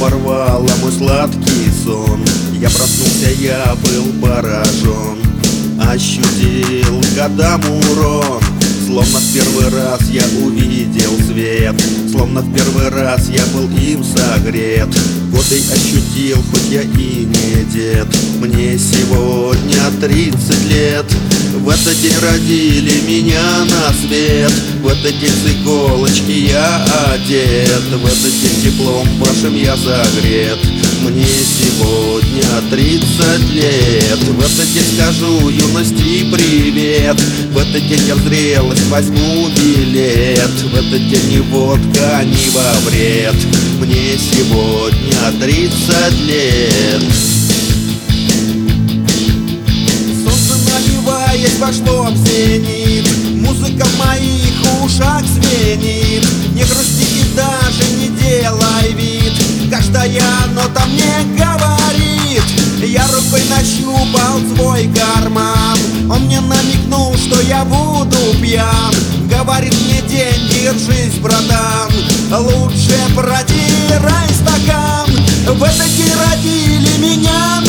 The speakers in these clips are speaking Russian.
порвала мой сладкий сон. Я проснулся, я был поражен. Ощутил годам урон. Словно в первый раз я увидел свет. Словно в первый раз я был им согрет. Годы ощутил, хоть я и не дед. Мне сегодня 30 лет В этот день родили меня на свет. В этот день с иголочки я одет. В этот день теплом вашим я согрет. Мне сегодня 30 лет. В этот день скажу юности привет. В этот день я зрелость возьму билет. В этот день ни водка, ни во вред. Мне сегодня 30 лет наливаясь вошло в зенит Музыка в моих ушах звенит. Не грусти и даже не делай вид. Каждая нота мне говорит. Я рукой нащупал свой карман. Он мне намекнул, что я буду пьян. Говорит мне день, держись, братан. Лучше протирай стакан В день родили меня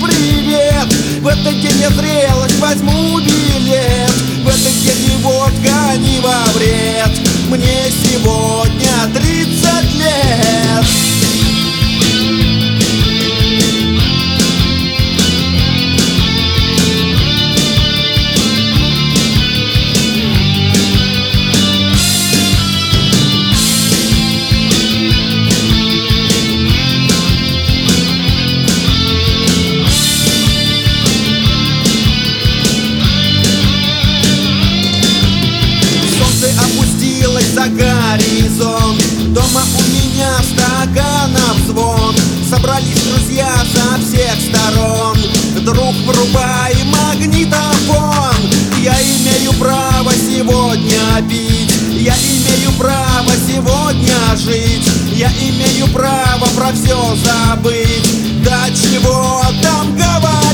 привет. В этот день я зрелость возьму билет. В этот день ни водка, ни во стаканов звон. Собрались друзья со всех сторон. Друг, врубай магнитофон Я имею право сегодня пить. Я имею право сегодня жить. Я имею право про все забыть. Да чего там говорить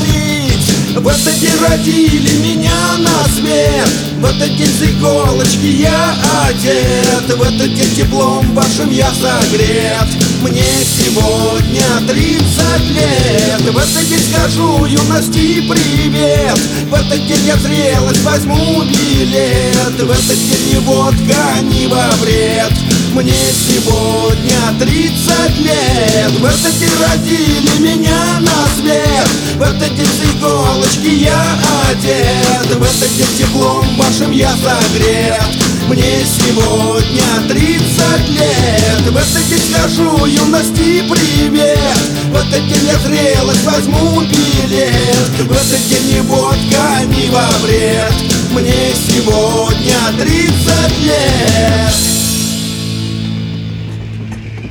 В этот день родили меня на свет В этот день с иголочки я одет. В этот день теплом вашим я согрет. Мне сегодня 30 лет. В этот день скажу юности привет. В этот день я зрелость возьму билет. В этот день ни водка, ни во вред Мне сегодня 30 лет. В этот день родили меня на свет. В этот день с иголочки я одет. В этот день теплом вашим я согрет. Мне сегодня 30 лет. В этот день скажу юности привет. В этот день я зрелость возьму билет. В этот день ни водка, ни во вред. Мне сегодня 30